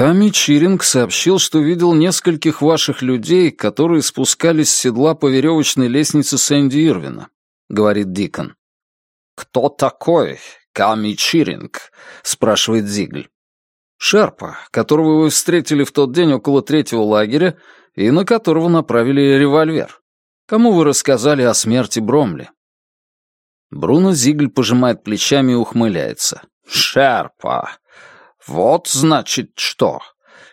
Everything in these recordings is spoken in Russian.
Ками Чиринг сообщил, что видел нескольких ваших людей, которые спускались с седла по веревочной лестнице Сэнди Ирвина, говорит Дикон. Кто такой Ками Чиринг? спрашивает Зигль. Шерпа, которого вы встретили в тот день около третьего лагеря и на которого направили револьвер. Кому вы рассказали о смерти Бромли? Бруно Зигль пожимает плечами и ухмыляется. «Шерпа! Вот значит что!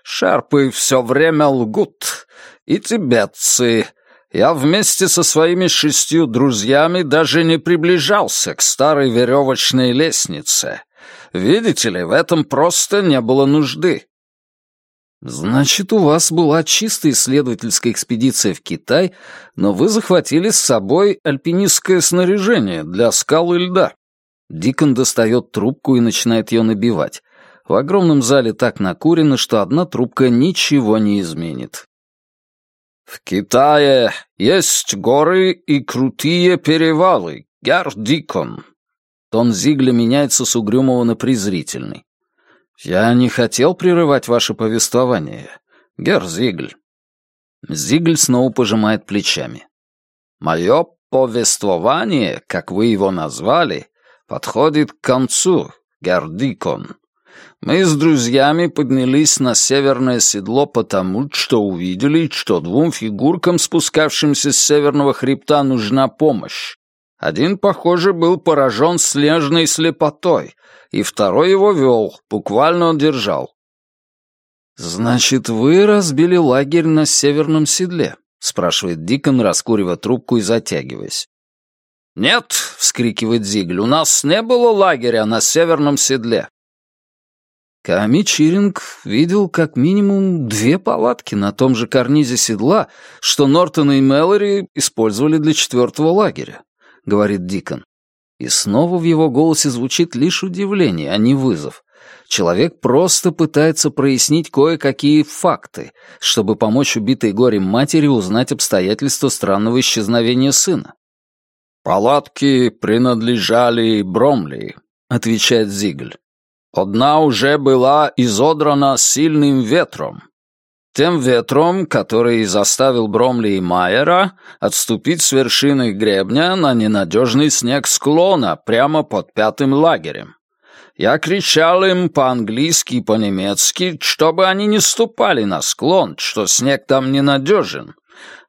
Шерпы все время лгут. И тибетцы. Я вместе со своими шестью друзьями даже не приближался к старой веревочной лестнице. Видите ли, в этом просто не было нужды. Значит, у вас была чистая исследовательская экспедиция в Китай, но вы захватили с собой альпинистское снаряжение для скал и льда. Дикон достает трубку и начинает ее набивать. В огромном зале так накурено, что одна трубка ничего не изменит. В Китае есть горы и крутые перевалы, Гер Дикон. Тон Зигля меняется с угрюмого на презрительный. «Я не хотел прерывать ваше повествование, Герр Зигль». Зигль снова пожимает плечами. «Мое повествование, как вы его назвали, подходит к концу, Гердикон. Мы с друзьями поднялись на северное седло потому, что увидели, что двум фигуркам, спускавшимся с северного хребта, нужна помощь. Один, похоже, был поражен снежной слепотой, и второй его вел, буквально держал. «Значит, вы разбили лагерь на северном седле?» — спрашивает Дикон, раскуривая трубку и затягиваясь. «Нет», — вскрикивает Зигль, — «у нас не было лагеря на северном седле». Ками Чиринг видел как минимум две палатки на том же карнизе седла, что Нортон и Мэлори использовали для четвертого лагеря, — говорит Дикон. И снова в его голосе звучит лишь удивление, а не вызов. Человек просто пытается прояснить кое-какие факты, чтобы помочь убитой горем матери узнать обстоятельства странного исчезновения сына. «Палатки принадлежали Бромли», — отвечает Зигль. «Одна уже была изодрана сильным ветром, тем ветром, который заставил Бромли и Майера отступить с вершины гребня на ненадежный снег склона прямо под пятым лагерем. Я кричал им по-английски и по-немецки, чтобы они не ступали на склон, что снег там ненадежен.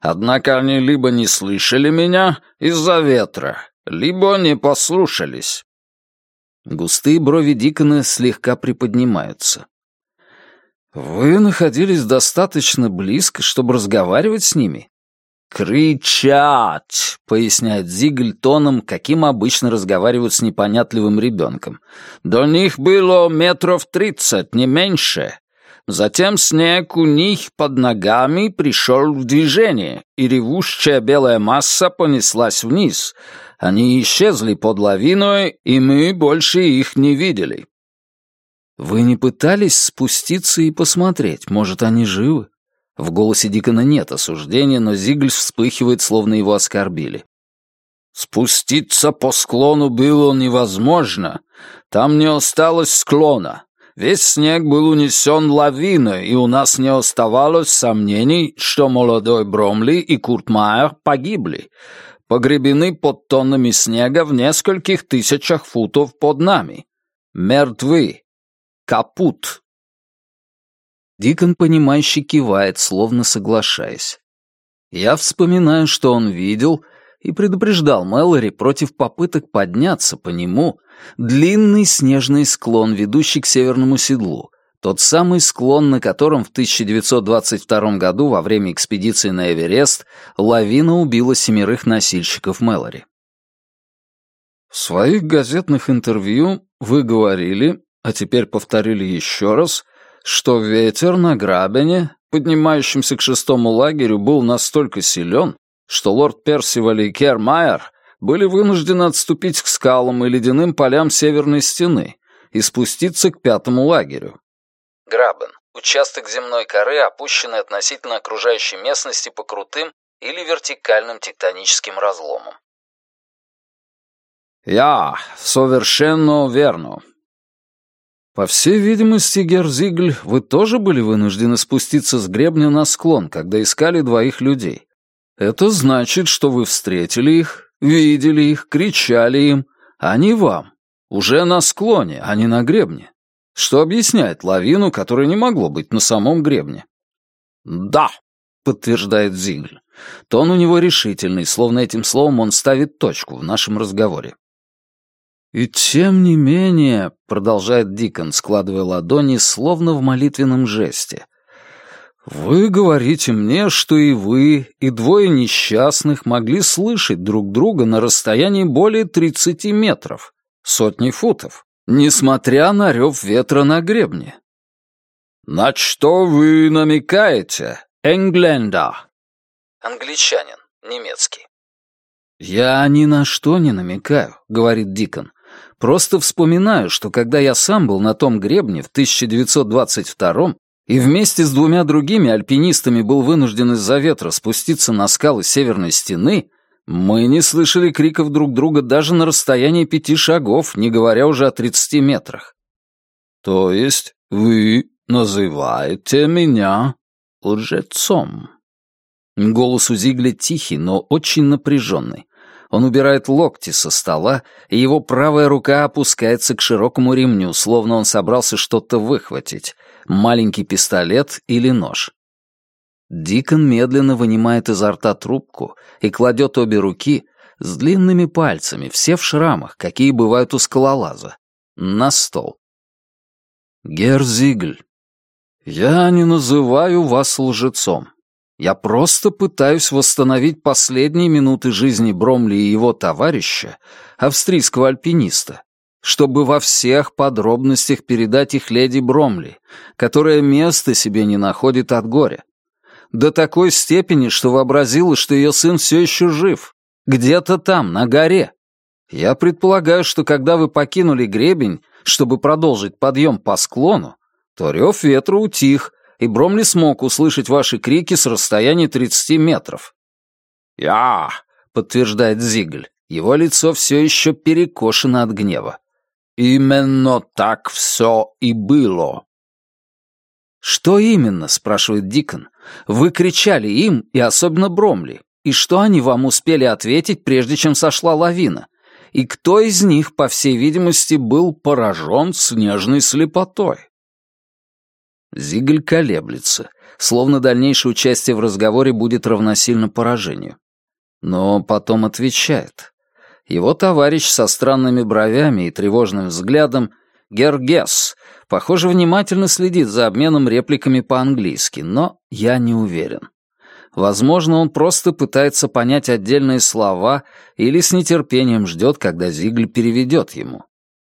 Однако они либо не слышали меня из-за ветра, либо не послушались. Густые брови Дикона слегка приподнимаются. «Вы находились достаточно близко, чтобы разговаривать с ними?» «Кричать!» — поясняет Зигль тоном, каким обычно разговаривают с непонятливым ребенком. «До них было метров тридцать, не меньше. Затем снег у них под ногами пришел в движение, и ревущая белая масса понеслась вниз. Они исчезли под лавиной, и мы больше их не видели. «Вы не пытались спуститься и посмотреть, может, они живы?» В голосе Дикона нет осуждения, но Зигль вспыхивает, словно его оскорбили. «Спуститься по склону было невозможно. Там не осталось склона. Весь снег был унесен лавиной, и у нас не оставалось сомнений, что молодой Бромли и Курт Майер погибли, погребены под тоннами снега в нескольких тысячах футов под нами. Мертвы. Капут!» Дикон, понимающе кивает, словно соглашаясь. Я вспоминаю, что он видел, и предупреждал Мэлори против попыток подняться по нему длинный снежный склон, ведущий к северному седлу, тот самый склон, на котором в 1922 году во время экспедиции на Эверест лавина убила семерых носильщиков Мэлори. В своих газетных интервью вы говорили, а теперь повторили еще раз, что ветер на грабине, поднимающемся к шестому лагерю, был настолько силен, что лорд Персиваль и Кермайер были вынуждены отступить к скалам и ледяным полям северной стены и спуститься к пятому лагерю. Грабен — участок земной коры, опущенный относительно окружающей местности по крутым или вертикальным тектоническим разломам. «Я, совершенно верно. По всей видимости, Герзигль, вы тоже были вынуждены спуститься с гребня на склон, когда искали двоих людей. Это значит, что вы встретили их, видели их, кричали им, не вам. Уже на склоне, а не на гребне. Что объясняет лавину, которая не могло быть на самом гребне. «Да», — подтверждает Зигль. Тон у него решительный, словно этим словом он ставит точку в нашем разговоре. «И тем не менее», — продолжает Дикон, складывая ладони, словно в молитвенном жесте, «вы говорите мне, что и вы, и двое несчастных могли слышать друг друга на расстоянии более тридцати метров, сотни футов, несмотря на рев ветра на гребне». «На что вы намекаете, Энгленда?» «Англичанин, немецкий». «Я ни на что не намекаю», — говорит Дикон. Просто вспоминаю, что когда я сам был на том гребне в 1922 и вместе с двумя другими альпинистами был вынужден из-за ветра спуститься на скалы северной стены, мы не слышали криков друг друга даже на расстоянии пяти шагов, не говоря уже о 30 метрах. То есть вы называете меня лжецом? Голос у Зигля тихий, но очень напряженный. Он убирает локти со стола, и его правая рука опускается к широкому ремню, словно он собрался что-то выхватить — маленький пистолет или нож. Дикон медленно вынимает изо рта трубку и кладет обе руки с длинными пальцами, все в шрамах, какие бывают у скалолаза, на стол. «Герзигль, я не называю вас лжецом. Я просто пытаюсь восстановить последние минуты жизни Бромли и его товарища, австрийского альпиниста, чтобы во всех подробностях передать их леди Бромли, которая места себе не находит от горя. До такой степени, что вообразила, что ее сын все еще жив, где-то там, на горе. Я предполагаю, что когда вы покинули гребень, чтобы продолжить подъем по склону, то рев ветра утих, и Бромли смог услышать ваши крики с расстояния 30 метров. «Я!» — подтверждает Зигль. Его лицо все еще перекошено от гнева. «Именно так все и было». «Что именно?» — спрашивает Дикон. «Вы кричали им, и особенно Бромли. И что они вам успели ответить, прежде чем сошла лавина? И кто из них, по всей видимости, был поражен снежной слепотой?» Зигль колеблется, словно дальнейшее участие в разговоре будет равносильно поражению. Но потом отвечает. Его товарищ со странными бровями и тревожным взглядом, Гергес, похоже, внимательно следит за обменом репликами по-английски, но я не уверен. Возможно, он просто пытается понять отдельные слова или с нетерпением ждет, когда Зигль переведет ему.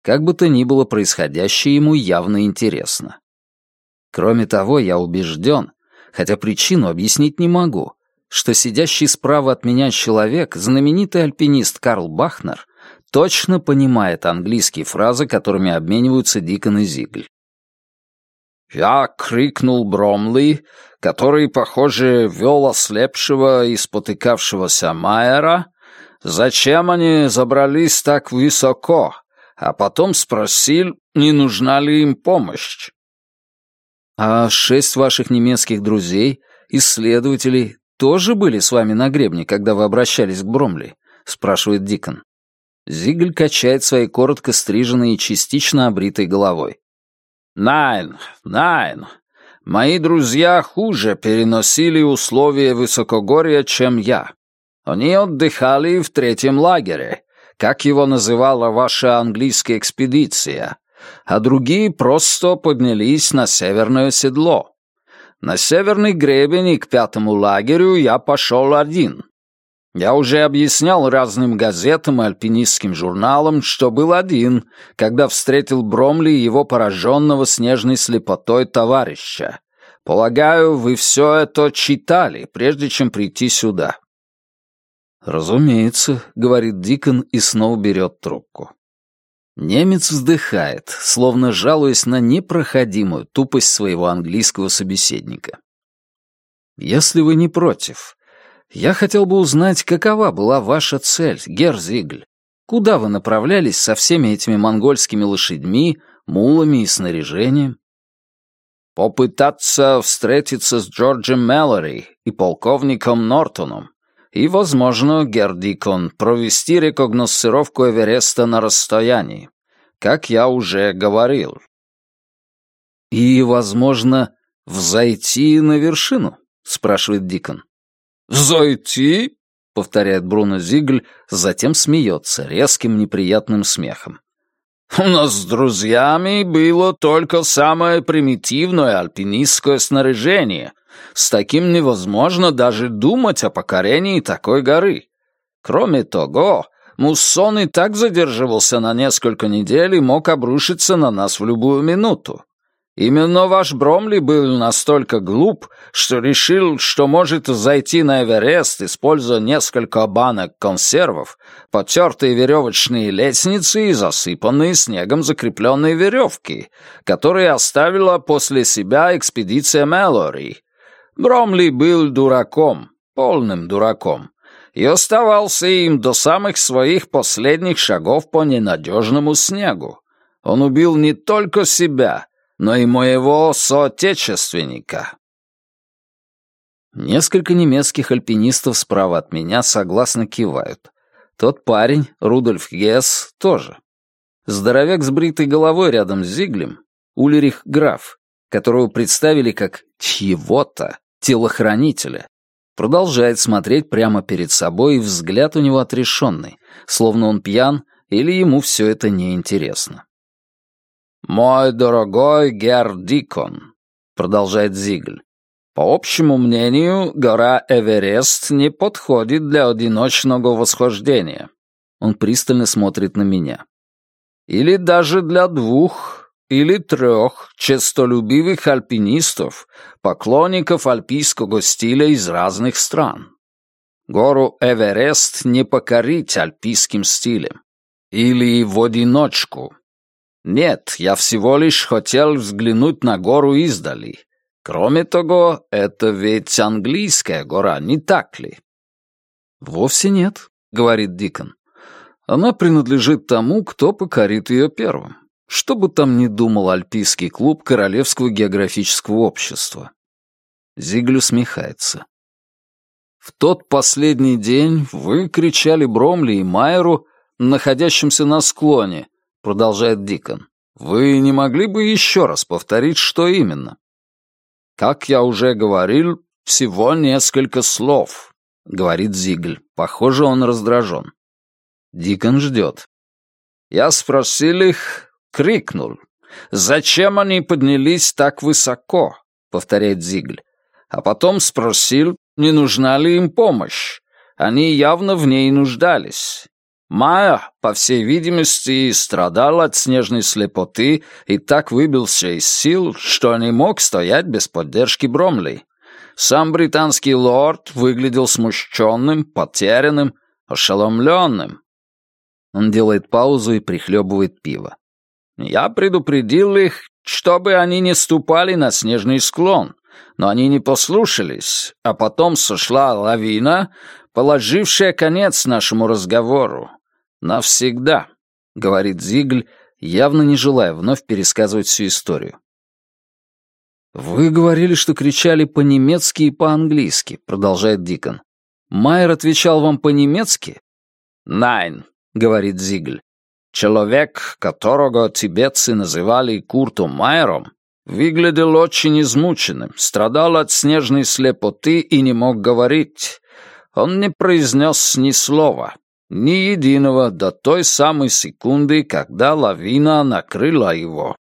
Как бы то ни было, происходящее ему явно интересно. Кроме того, я убежден, хотя причину объяснить не могу, что сидящий справа от меня человек, знаменитый альпинист Карл Бахнер, точно понимает английские фразы, которыми обмениваются Дикон и Зигль. «Я крикнул Бромли, который, похоже, вел ослепшего и спотыкавшегося Майера, зачем они забрались так высоко, а потом спросил, не нужна ли им помощь. А шесть ваших немецких друзей, исследователей, тоже были с вами на гребне, когда вы обращались к Бромли?» — спрашивает Дикон. Зигль качает своей коротко стриженной и частично обритой головой. «Найн, найн. Мои друзья хуже переносили условия высокогорья, чем я. Они отдыхали в третьем лагере, как его называла ваша английская экспедиция, а другие просто поднялись на северное седло. На северный гребень и к пятому лагерю я пошел один. Я уже объяснял разным газетам и альпинистским журналам, что был один, когда встретил Бромли и его пораженного снежной слепотой товарища. Полагаю, вы все это читали, прежде чем прийти сюда. «Разумеется», — говорит Дикон и снова берет трубку. Немец вздыхает, словно жалуясь на непроходимую тупость своего английского собеседника. «Если вы не против, я хотел бы узнать, какова была ваша цель, Герзигль? Куда вы направлялись со всеми этими монгольскими лошадьми, Мулами и снаряжением? Попытаться встретиться с Джорджем Мэлори и полковником Нортоном и, возможно, Гердикон, провести рекогносцировку Эвереста на расстоянии, как я уже говорил. И, возможно, взойти на вершину? спрашивает Дикон. «Взойти?» — повторяет Бруно Зигль, затем смеется резким неприятным смехом. «У нас с друзьями было только самое примитивное альпинистское снаряжение. С таким невозможно даже думать о покорении такой горы. Кроме того, Муссон и так задерживался на несколько недель и мог обрушиться на нас в любую минуту. Именно ваш Бромли был настолько глуп, что решил, что может зайти на Эверест, используя несколько банок консервов, потертые веревочные лестницы и засыпанные снегом закрепленные веревки, которые оставила после себя экспедиция Мэлори. Бромли был дураком, полным дураком, и оставался им до самых своих последних шагов по ненадежному снегу. Он убил не только себя — но и моего соотечественника». Несколько немецких альпинистов справа от меня согласно кивают. Тот парень, Рудольф Гесс, тоже. Здоровяк с бритой головой рядом с Зиглем, Улерих Граф, которого представили как чьего-то телохранителя, продолжает смотреть прямо перед собой, и взгляд у него отрешенный, словно он пьян или ему все это неинтересно. «Мой дорогой Гер Дикон», — продолжает Зигль, «по общему мнению, гора Эверест не подходит для одиночного восхождения». Он пристально смотрит на меня. «Или даже для двух или трех честолюбивых альпинистов, поклонников альпийского стиля из разных стран. Гору Эверест не покорить альпийским стилем. Или в одиночку, нет, я всего лишь хотел взглянуть на гору издали. Кроме того, это ведь английская гора, не так ли? Вовсе нет, говорит Дикон. Она принадлежит тому, кто покорит ее первым. Что бы там ни думал Альпийский клуб Королевского географического общества. Зигль усмехается. В тот последний день вы кричали Бромли и Майеру, находящимся на склоне, — продолжает Дикон. «Вы не могли бы еще раз повторить, что именно?» «Как я уже говорил, всего несколько слов», — говорит Зигль. Похоже, он раздражен. Дикон ждет. Я спросил их, крикнул. «Зачем они поднялись так высоко?» — повторяет Зигль. А потом спросил, не нужна ли им помощь. Они явно в ней нуждались. Майя, по всей видимости, страдал от снежной слепоты и так выбился из сил, что не мог стоять без поддержки Бромли. Сам британский лорд выглядел смущенным, потерянным, ошеломленным. Он делает паузу и прихлебывает пиво. Я предупредил их, чтобы они не ступали на снежный склон, но они не послушались, а потом сошла лавина, положившая конец нашему разговору. «Навсегда», — говорит Зигль, явно не желая вновь пересказывать всю историю. «Вы говорили, что кричали по-немецки и по-английски», — продолжает Дикон. «Майер отвечал вам по-немецки?» «Найн», — говорит Зигль. «Человек, которого тибетцы называли Куртом Майером, выглядел очень измученным, страдал от снежной слепоты и не мог говорить. Он не произнес ни слова, ни единого до той самой секунды, когда лавина накрыла его.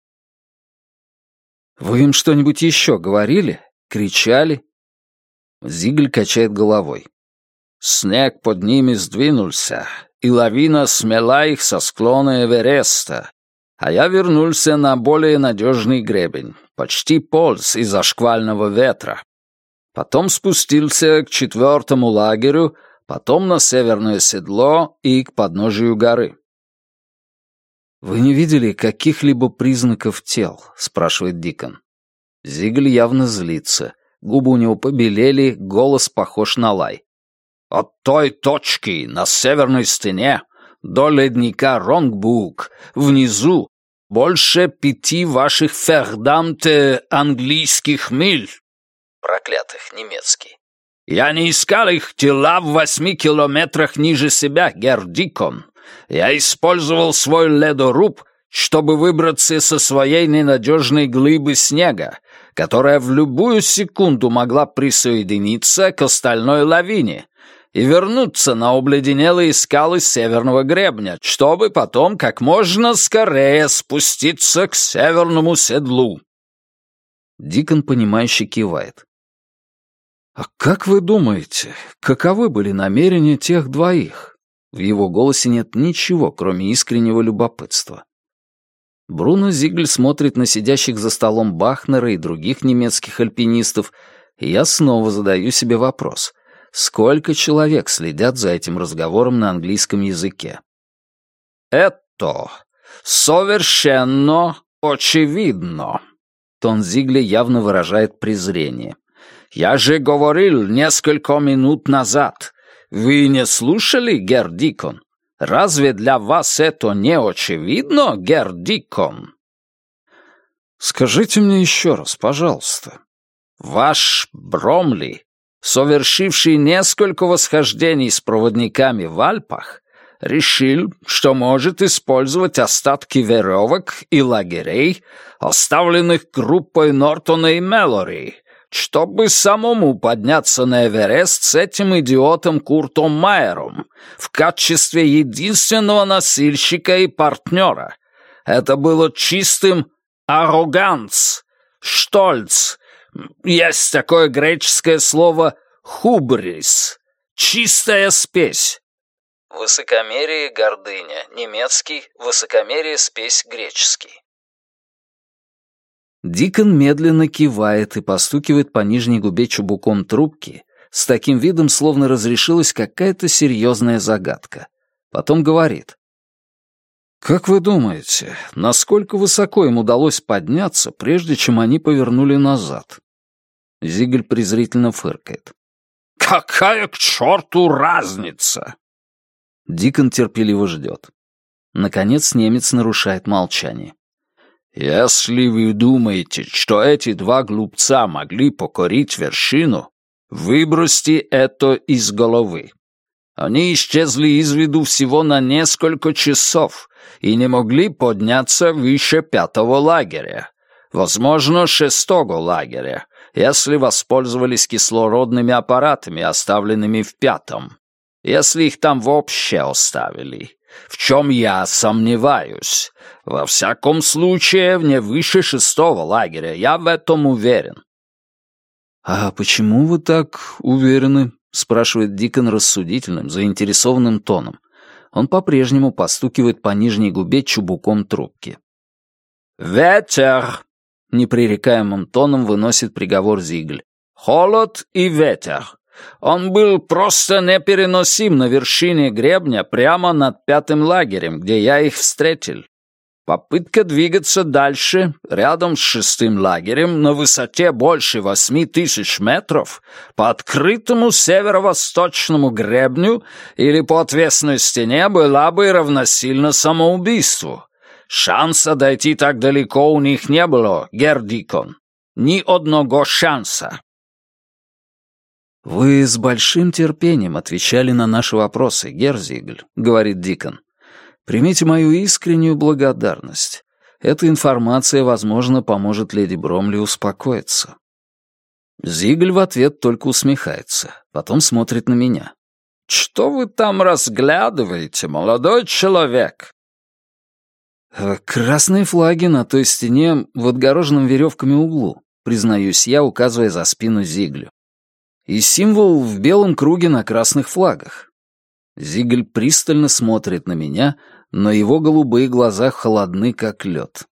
«Вы им что-нибудь еще говорили? Кричали?» Зигль качает головой. Снег под ними сдвинулся, и лавина смела их со склона Эвереста, а я вернулся на более надежный гребень, почти полз из-за шквального ветра. Потом спустился к четвертому лагерю, потом на северное седло и к подножию горы. «Вы не видели каких-либо признаков тел?» — спрашивает Дикон. Зигль явно злится. Губы у него побелели, голос похож на лай. «От той точки на северной стене до ледника Ронгбук внизу больше пяти ваших фердамте английских миль. Проклятых, немецкий. Я не искал их тела в восьми километрах ниже себя, Гердикон. Я использовал свой ледоруб, чтобы выбраться со своей ненадежной глыбы снега, которая в любую секунду могла присоединиться к остальной лавине и вернуться на обледенелые скалы северного гребня, чтобы потом как можно скорее спуститься к северному седлу. Дикон, понимающе кивает. «А как вы думаете, каковы были намерения тех двоих?» В его голосе нет ничего, кроме искреннего любопытства. Бруно Зигль смотрит на сидящих за столом Бахнера и других немецких альпинистов, и я снова задаю себе вопрос. Сколько человек следят за этим разговором на английском языке? «Это совершенно очевидно», — тон Зигля явно выражает презрение. «Я же говорил несколько минут назад. Вы не слушали, Герр Дикон? Разве для вас это не очевидно, Герр Дикон?» «Скажите мне еще раз, пожалуйста. Ваш Бромли, совершивший несколько восхождений с проводниками в Альпах, решил, что может использовать остатки веревок и лагерей, оставленных группой Нортона и Мелори, чтобы самому подняться на Эверест с этим идиотом Куртом Майером в качестве единственного носильщика и партнера. Это было чистым арроганс, штольц. Есть такое греческое слово «хубрис» — чистая спесь. Высокомерие, гордыня. Немецкий. Высокомерие, спесь, греческий. Дикон медленно кивает и постукивает по нижней губе чубуком трубки с таким видом, словно разрешилась какая-то серьезная загадка. Потом говорит. «Как вы думаете, насколько высоко им удалось подняться, прежде чем они повернули назад?» Зигль презрительно фыркает. «Какая к черту разница?» Дикон терпеливо ждет. Наконец немец нарушает молчание. Если вы думаете, что эти два глупца могли покорить вершину, выбросьте это из головы. Они исчезли из виду всего на несколько часов и не могли подняться выше пятого лагеря, возможно, шестого лагеря, если воспользовались кислородными аппаратами, оставленными в пятом, если их там вообще оставили в чем я сомневаюсь. Во всяком случае, не выше шестого лагеря, я в этом уверен». «А почему вы так уверены?» — спрашивает Дикон рассудительным, заинтересованным тоном. Он по-прежнему постукивает по нижней губе чубуком трубки. «Ветер!» — непререкаемым тоном выносит приговор Зигль. «Холод и ветер. Он был просто непереносим на вершине гребня прямо над пятым лагерем, где я их встретил. Попытка двигаться дальше, рядом с шестым лагерем, на высоте больше восьми тысяч метров, по открытому северо-восточному гребню или по отвесной стене была бы равносильна самоубийству. Шанса дойти так далеко у них не было, Гердикон. Ни одного шанса. «Вы с большим терпением отвечали на наши вопросы, Герзигль», — говорит Дикон. «Примите мою искреннюю благодарность. Эта информация, возможно, поможет леди Бромли успокоиться». Зигль в ответ только усмехается, потом смотрит на меня. «Что вы там разглядываете, молодой человек?» «Э, «Красные флаги на той стене в отгороженном веревками углу», признаюсь я, указывая за спину Зиглю и символ в белом круге на красных флагах. Зигль пристально смотрит на меня, но его голубые глаза холодны, как лед.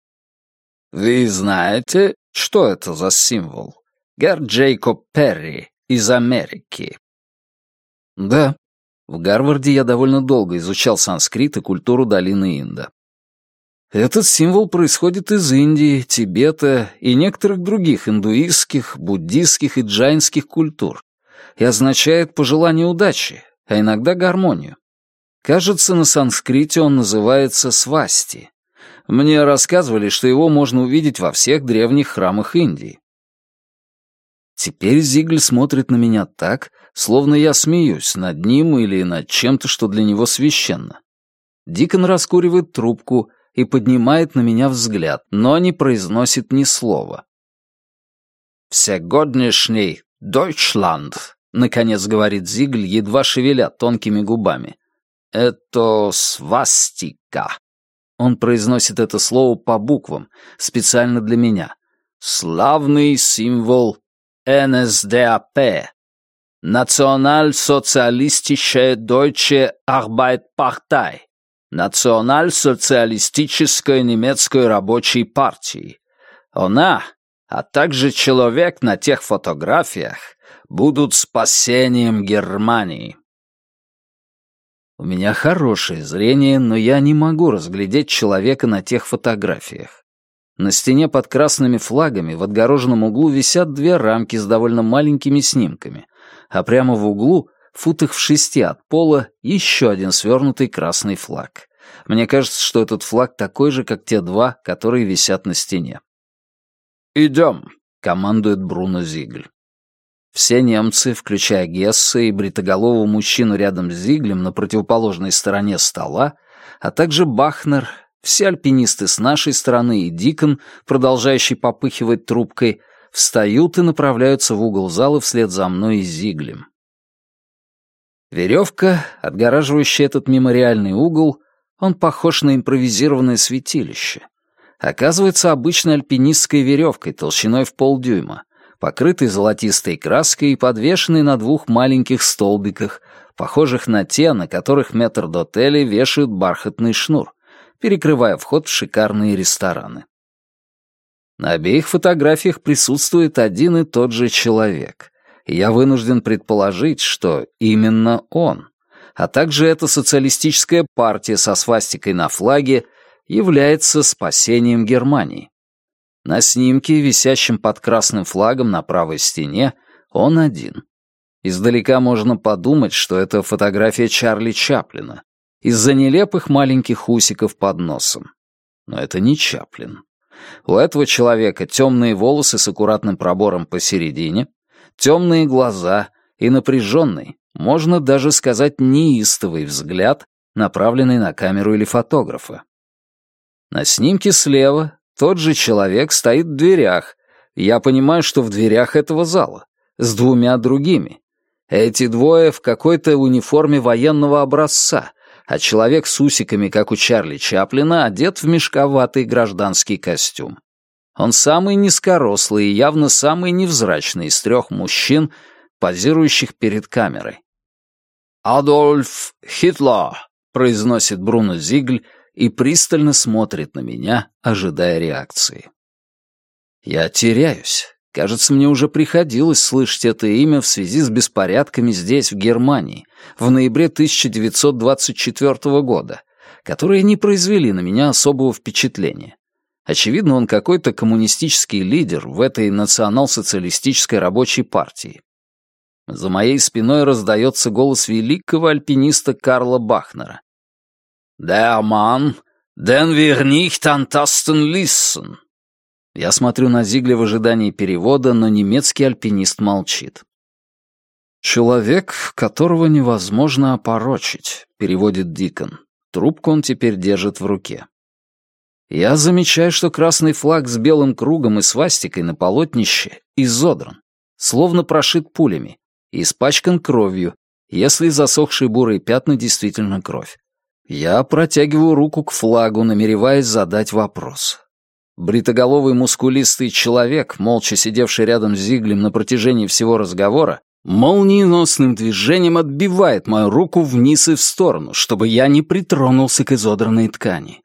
«Вы знаете, что это за символ? Гер Джейкоб Перри из Америки». «Да. В Гарварде я довольно долго изучал санскрит и культуру долины Инда. Этот символ происходит из Индии, Тибета и некоторых других индуистских, буддистских и джайнских культур и означает пожелание удачи, а иногда гармонию. Кажется, на санскрите он называется свасти. Мне рассказывали, что его можно увидеть во всех древних храмах Индии. Теперь Зигль смотрит на меня так, словно я смеюсь над ним или над чем-то, что для него священно. Дикон раскуривает трубку и поднимает на меня взгляд, но не произносит ни слова. «Всегодняшний Дойчланд», — наконец говорит Зигль, едва шевеля тонкими губами. «Это свастика». Он произносит это слово по буквам, специально для меня. «Славный символ НСДАП. Националь-социалистische Deutsche Arbeitpartei. Националь-социалистической немецкой рабочей партии. Она, а также человек на тех фотографиях, будут спасением Германии. У меня хорошее зрение, но я не могу разглядеть человека на тех фотографиях. На стене под красными флагами в отгороженном углу висят две рамки с довольно маленькими снимками, а прямо в углу, футах в шести от пола, еще один свернутый красный флаг. Мне кажется, что этот флаг такой же, как те два, которые висят на стене. «Идем», — командует Бруно Зигль. Все немцы, включая Гесса и бритоголового мужчину рядом с Зиглем на противоположной стороне стола, а также Бахнер, все альпинисты с нашей стороны и Дикон, продолжающий попыхивать трубкой, встают и направляются в угол зала вслед за мной и Зиглем. Веревка, отгораживающая этот мемориальный угол, он похож на импровизированное святилище. Оказывается обычной альпинистской веревкой толщиной в полдюйма, покрытой золотистой краской и подвешенной на двух маленьких столбиках, похожих на те, на которых метрдотели вешают бархатный шнур, перекрывая вход в шикарные рестораны. На обеих фотографиях присутствует один и тот же человек. Я вынужден предположить, что именно он, а также эта социалистическая партия со свастикой на флаге, является спасением Германии. На снимке, висящем под красным флагом на правой стене, он один. Издалека можно подумать, что это фотография Чарли Чаплина, из-за нелепых маленьких усиков под носом. Но это не Чаплин. У этого человека темные волосы с аккуратным пробором посередине, темные глаза и напряженный, можно даже сказать неистовый взгляд, направленный на камеру или фотографа. На снимке слева тот же человек стоит в дверях. Я понимаю, что в дверях этого зала, с двумя другими. Эти двое в какой-то униформе военного образца, а человек с усиками, как у Чарли Чаплина, одет в мешковатый гражданский костюм. Он самый низкорослый и явно самый невзрачный из трех мужчин, позирующих перед камерой. «Адольф Хитлер», — произносит Бруно Зигль и пристально смотрит на меня, ожидая реакции. Я теряюсь. Кажется, мне уже приходилось слышать это имя в связи с беспорядками здесь, в Германии, в ноябре 1924 года, которые не произвели на меня особого впечатления. Очевидно, он какой-то коммунистический лидер в этой национал-социалистической рабочей партии. За моей спиной раздается голос великого альпиниста Карла Бахнера. «Der Mann, den wir nicht antasten ließen», я смотрю на Зигля в ожидании перевода, но немецкий альпинист молчит. «Человек, которого невозможно опорочить», — переводит Дикон. Трубку он теперь держит в руке. Я замечаю, что красный флаг с белым кругом и свастикой на полотнище изодран, словно прошит пулями, и испачкан кровью, если засохшие бурые пятна действительно кровь. Я протягиваю руку к флагу, намереваясь задать вопрос. Бритоголовый мускулистый человек, молча сидевший рядом с Зиглем на протяжении всего разговора, молниеносным движением отбивает мою руку вниз и в сторону, чтобы я не притронулся к изодранной ткани.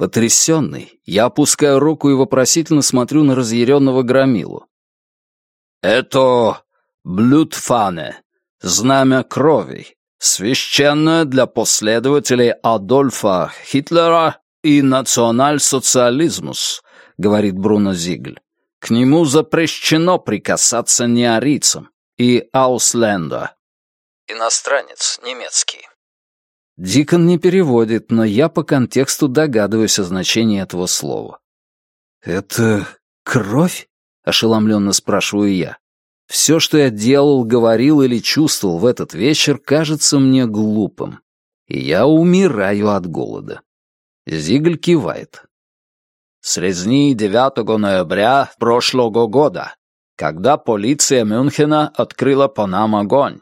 Потрясенный, я опускаю руку и вопросительно смотрю на разъяренного громилу. «Это блюдфане, знамя крови, священное для последователей Адольфа Хитлера и националь-социализмус», — говорит Бруно Зигль. «К нему запрещено прикасаться неарийцам и аусленда». Иностранец, немецкий. Дикон не переводит, но я по контексту догадываюсь о значении этого слова. «Это кровь?» — ошеломленно спрашиваю я. Все, что я делал, говорил или чувствовал в этот вечер, кажется мне глупым. И я умираю от голода. Зигль кивает. Срезни 9 ноября прошлого года, когда полиция Мюнхена открыла по нам огонь.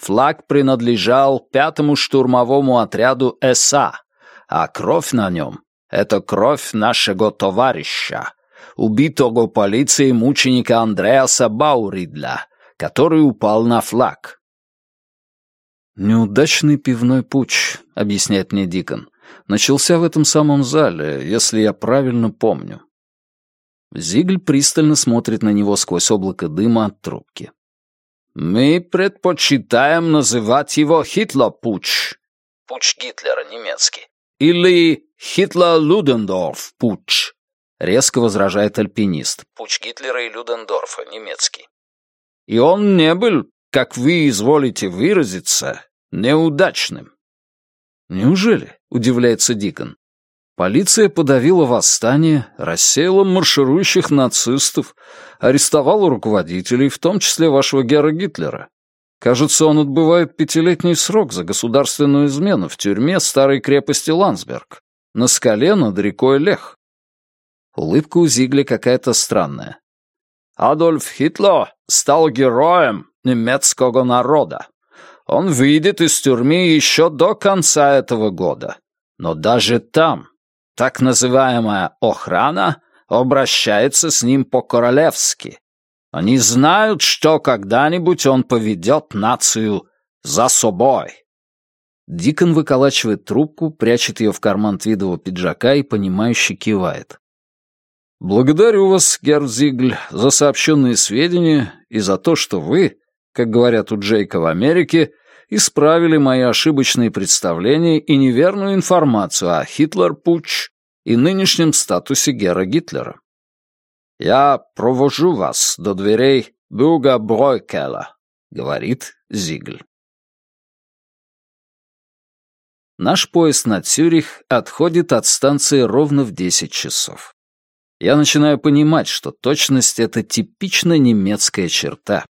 Флаг принадлежал пятому штурмовому отряду СА, а кровь на нем — это кровь нашего товарища, убитого полицией мученика Андреаса Бауридля, который упал на флаг. «Неудачный пивной путч», — объясняет мне Дикон, начался в этом самом зале, если я правильно помню. Зигль пристально смотрит на него сквозь облако дыма от трубки. «Мы предпочитаем называть его Хитлер-путч». Путч Гитлера, немецкий. Или Хитлер-Людендорф-путч. Резко возражает альпинист. Путь Гитлера и Людендорфа, немецкий. И он не был, как вы изволите выразиться, неудачным. Неужели? Удивляется Дикон. Полиция подавила восстание, рассеяла марширующих нацистов, арестовала руководителей, в том числе вашего Гера Гитлера. Кажется, он отбывает пятилетний срок за государственную измену в тюрьме старой крепости Ландсберг, на скале над рекой Лех. Улыбка у Зигля какая-то странная. «Адольф Хитлер стал героем немецкого народа. Он выйдет из тюрьмы еще до конца этого года. Но даже там так называемая охрана обращается с ним по-королевски. Они знают, что когда-нибудь он поведет нацию за собой». Дикон выколачивает трубку, прячет ее в карман твидового пиджака и, понимающе кивает. Благодарю вас, Герзигль, за сообщенные сведения и за то, что вы, как говорят у Джейка в Америке, исправили мои ошибочные представления и неверную информацию о Хитлер-путч и нынешнем статусе Гера Гитлера. Я провожу вас до дверей Бюга Бройкела, говорит Зигль. Наш поезд на Цюрих отходит от станции ровно в 10 часов я начинаю понимать, что точность — это типично немецкая черта.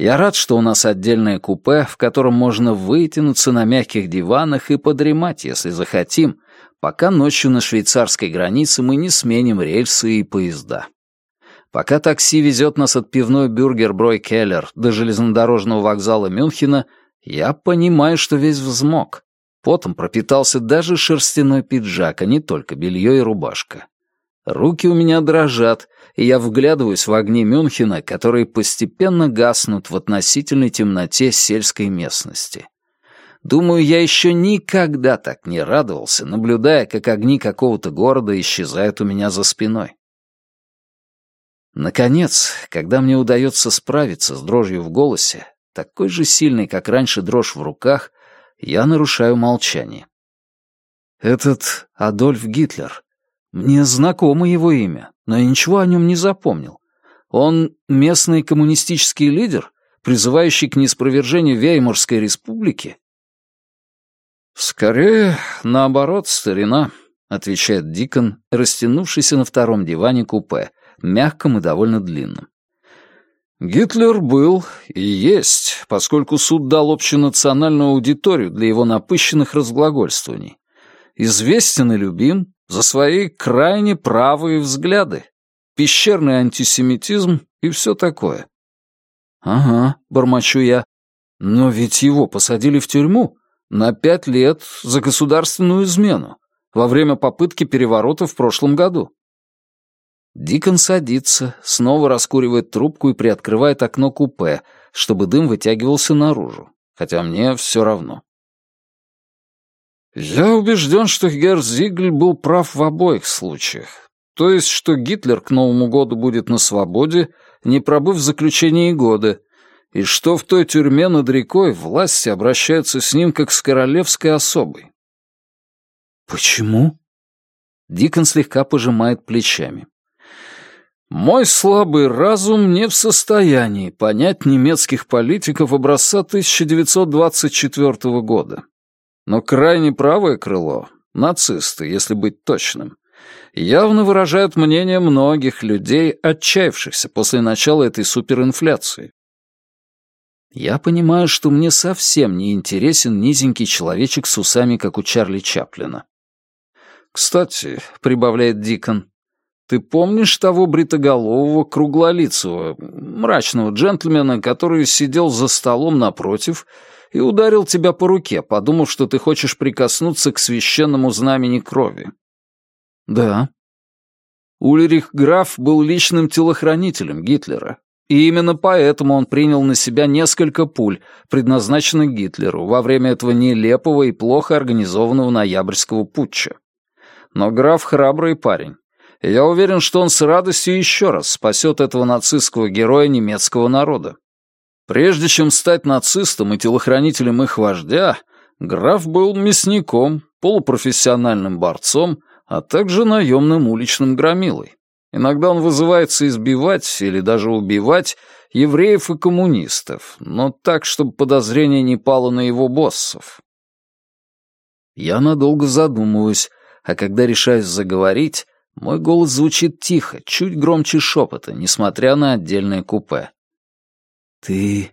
Я рад, что у нас отдельное купе, в котором можно вытянуться на мягких диванах и подремать, если захотим, пока ночью на швейцарской границе мы не сменим рельсы и поезда. Пока такси везет нас от пивной бюргер Брой Келлер до железнодорожного вокзала Мюнхена, я понимаю, что весь взмок. Потом пропитался даже шерстяной пиджак, а не только белье и рубашка. Руки у меня дрожат, и я вглядываюсь в огни Мюнхена, которые постепенно гаснут в относительной темноте сельской местности. Думаю, я еще никогда так не радовался, наблюдая, как огни какого-то города исчезают у меня за спиной. Наконец, когда мне удается справиться с дрожью в голосе, такой же сильной, как раньше дрожь в руках, я нарушаю молчание. Этот Адольф Гитлер, мне знакомо его имя, но я ничего о нем не запомнил. Он местный коммунистический лидер, призывающий к неспровержению Веймарской республики? «Скорее, наоборот, старина», — отвечает Дикон, растянувшийся на втором диване купе, мягком и довольно длинном. Гитлер был и есть, поскольку суд дал общенациональную аудиторию для его напыщенных разглагольствований. Известен и любим, за свои крайне правые взгляды, пещерный антисемитизм и все такое. «Ага», — бормочу я, — «но ведь его посадили в тюрьму на пять лет за государственную измену во время попытки переворота в прошлом году». Дикон садится, снова раскуривает трубку и приоткрывает окно купе, чтобы дым вытягивался наружу, хотя мне все равно. Я убежден, что Герр Зигль был прав в обоих случаях. То есть, что Гитлер к Новому году будет на свободе, не пробыв в заключении года, и что в той тюрьме над рекой власти обращаются с ним как с королевской особой. Почему? Дикон слегка пожимает плечами. Мой слабый разум не в состоянии понять немецких политиков образца 1924 года. Но крайне правое крыло, нацисты, если быть точным, явно выражают мнение многих людей, отчаявшихся после начала этой суперинфляции. Я понимаю, что мне совсем не интересен низенький человечек с усами, как у Чарли Чаплина. «Кстати», — прибавляет Дикон, — «ты помнишь того бритоголового, круглолицего, мрачного джентльмена, который сидел за столом напротив и ударил тебя по руке, подумав, что ты хочешь прикоснуться к священному знамени крови?» «Да». Ульрих Граф был личным телохранителем Гитлера, и именно поэтому он принял на себя несколько пуль, предназначенных Гитлеру во время этого нелепого и плохо организованного ноябрьского путча. Но граф храбрый парень. И я уверен, что он с радостью еще раз спасет этого нацистского героя немецкого народа. Прежде чем стать нацистом и телохранителем их вождя, граф был мясником, полупрофессиональным борцом, а также наемным уличным громилой. Иногда он вызывается избивать или даже убивать евреев и коммунистов, но так, чтобы подозрение не пало на его боссов. Я надолго задумываюсь, а когда решаюсь заговорить, мой голос звучит тихо, чуть громче шепота, несмотря на отдельное купе. «Ты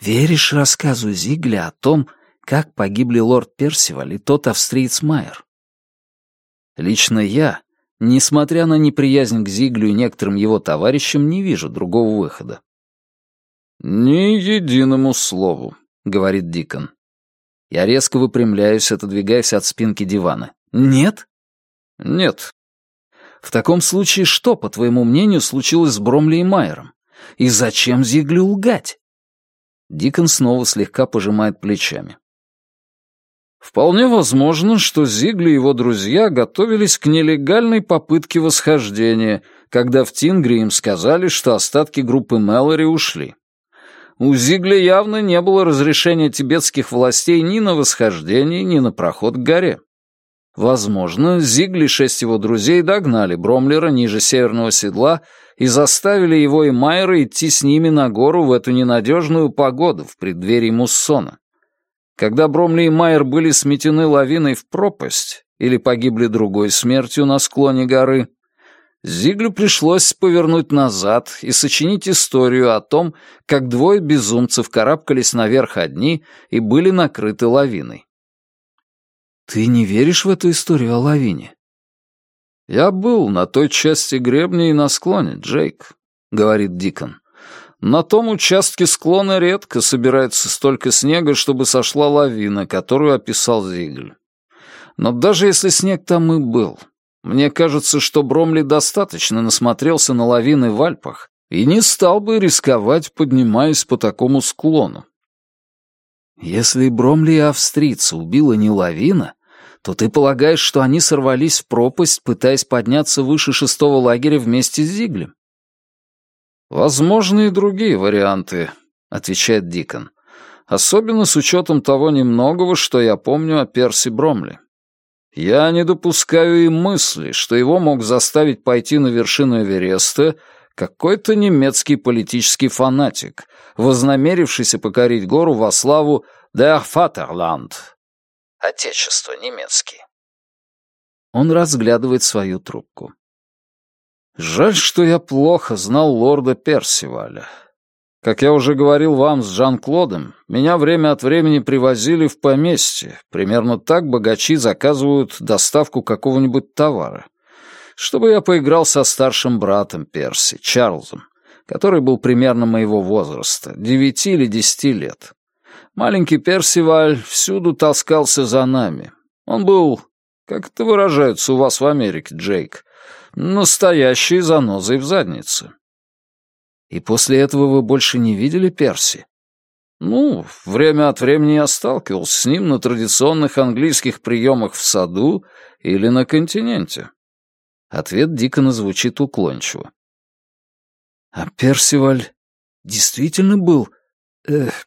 веришь рассказу Зигля о том, как погибли лорд Персиваль и тот австриец Майер?» Лично я, несмотря на неприязнь к Зиглю и некоторым его товарищам, не вижу другого выхода. «Ни единому слову», — говорит Дикон. Я резко выпрямляюсь, отодвигаясь от спинки дивана. Нет? Нет. В таком случае что, по твоему мнению, случилось с Бромли и Майером? И зачем Зиглю лгать? Дикон снова слегка пожимает плечами. Вполне возможно, что Зигли и его друзья готовились к нелегальной попытке восхождения, когда в Тингре им сказали, что остатки группы Мэлори ушли. У Зигля явно не было разрешения тибетских властей ни на восхождение, ни на проход к горе. Возможно, Зигли и шесть его друзей догнали Бромлера ниже северного седла и заставили его и Майера идти с ними на гору в эту ненадежную погоду в преддверии муссона. Когда Бромли и Майер были сметены лавиной в пропасть или погибли другой смертью на склоне горы, Зиглю пришлось повернуть назад и сочинить историю о том, как двое безумцев карабкались наверх одни и были накрыты лавиной. «Ты не веришь в эту историю о лавине?» «Я был на той части гребня и на склоне, Джейк», — говорит Дикон. «На том участке склона редко собирается столько снега, чтобы сошла лавина, которую описал Зигль. Но даже если снег там и был, мне кажется, что Бромли достаточно насмотрелся на лавины в Альпах и не стал бы рисковать, поднимаясь по такому склону. Если Бромли и австрийца убила не лавина, то ты полагаешь, что они сорвались в пропасть, пытаясь подняться выше шестого лагеря вместе с Зиглем? «Возможны и другие варианты», — отвечает Дикон. «Особенно с учетом того немногого, что я помню о Перси Бромли. Я не допускаю и мысли, что его мог заставить пойти на вершину Эвереста какой-то немецкий политический фанатик, вознамерившийся покорить гору во славу «Der Vaterland», Отечество, немецкий. Он разглядывает свою трубку. Жаль, что я плохо знал лорда Персиваля. Как я уже говорил вам с Жан-Клодом, меня время от времени привозили в поместье. Примерно так богачи заказывают доставку какого-нибудь товара. Чтобы я поиграл со старшим братом Перси, Чарльзом, который был примерно моего возраста, девяти или десяти лет. Маленький Персиваль всюду таскался за нами. Он был, как это выражаются у вас в Америке, Джейк, настоящей занозой в заднице. И после этого вы больше не видели Перси? Ну, время от времени я сталкивался с ним на традиционных английских приемах в саду или на континенте. Ответ Дикона звучит уклончиво. А Персиваль действительно был... Эх,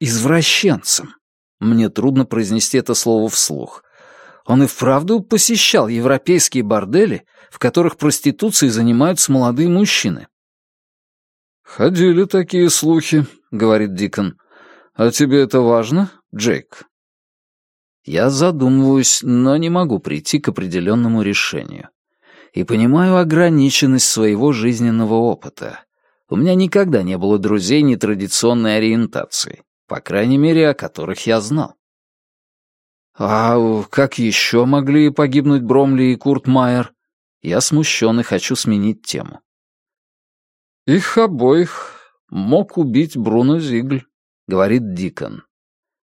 извращенцем. Мне трудно произнести это слово вслух. Он и вправду посещал европейские бордели, в которых проституцией занимаются молодые мужчины. «Ходили такие слухи», — говорит Дикон. «А тебе это важно, Джейк?» Я задумываюсь, но не могу прийти к определенному решению. И понимаю ограниченность своего жизненного опыта. У меня никогда не было друзей нетрадиционной ориентации, по крайней мере, о которых я знал. А как еще могли погибнуть Бромли и Курт Майер? Я смущен и хочу сменить тему. Их обоих мог убить Бруно Зигль, говорит Дикон.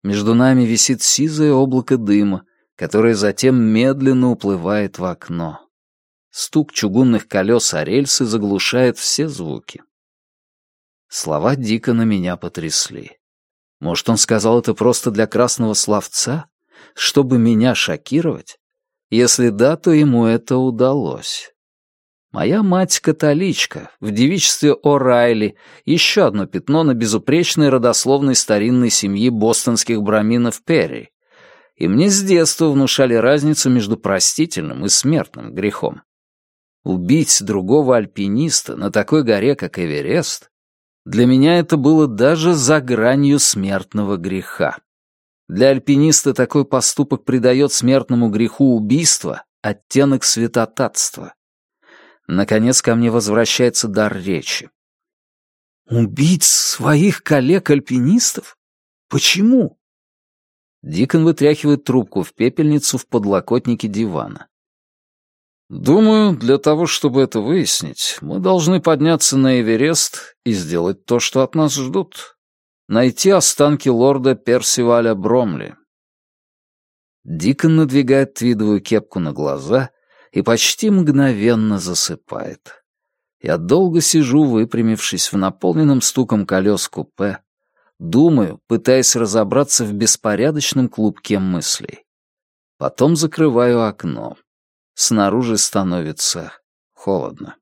Между нами висит сизое облако дыма, которое затем медленно уплывает в окно. Стук чугунных колес о рельсы заглушает все звуки. Слова Дикона меня потрясли. Может, он сказал это просто для красного словца, чтобы меня шокировать? Если да, то ему это удалось. Моя мать католичка, в девичестве О'Райли, еще одно пятно на безупречной родословной старинной семьи бостонских браминов Перри. И мне с детства внушали разницу между простительным и смертным грехом. Убить другого альпиниста на такой горе, как Эверест, для меня это было даже за гранью смертного греха. Для альпиниста такой поступок придает смертному греху убийства оттенок святотатства. Наконец ко мне возвращается дар речи. «Убить своих коллег-альпинистов? Почему?» Дикон вытряхивает трубку в пепельницу в подлокотнике дивана. «Думаю, для того, чтобы это выяснить, мы должны подняться на Эверест и сделать то, что от нас ждут. Найти останки лорда Персиваля Бромли». Дикон надвигает твидовую кепку на глаза и почти мгновенно засыпает. Я долго сижу, выпрямившись в наполненном стуком колес купе, думаю, пытаясь разобраться в беспорядочном клубке мыслей. Потом закрываю окно. Снаружи становится холодно.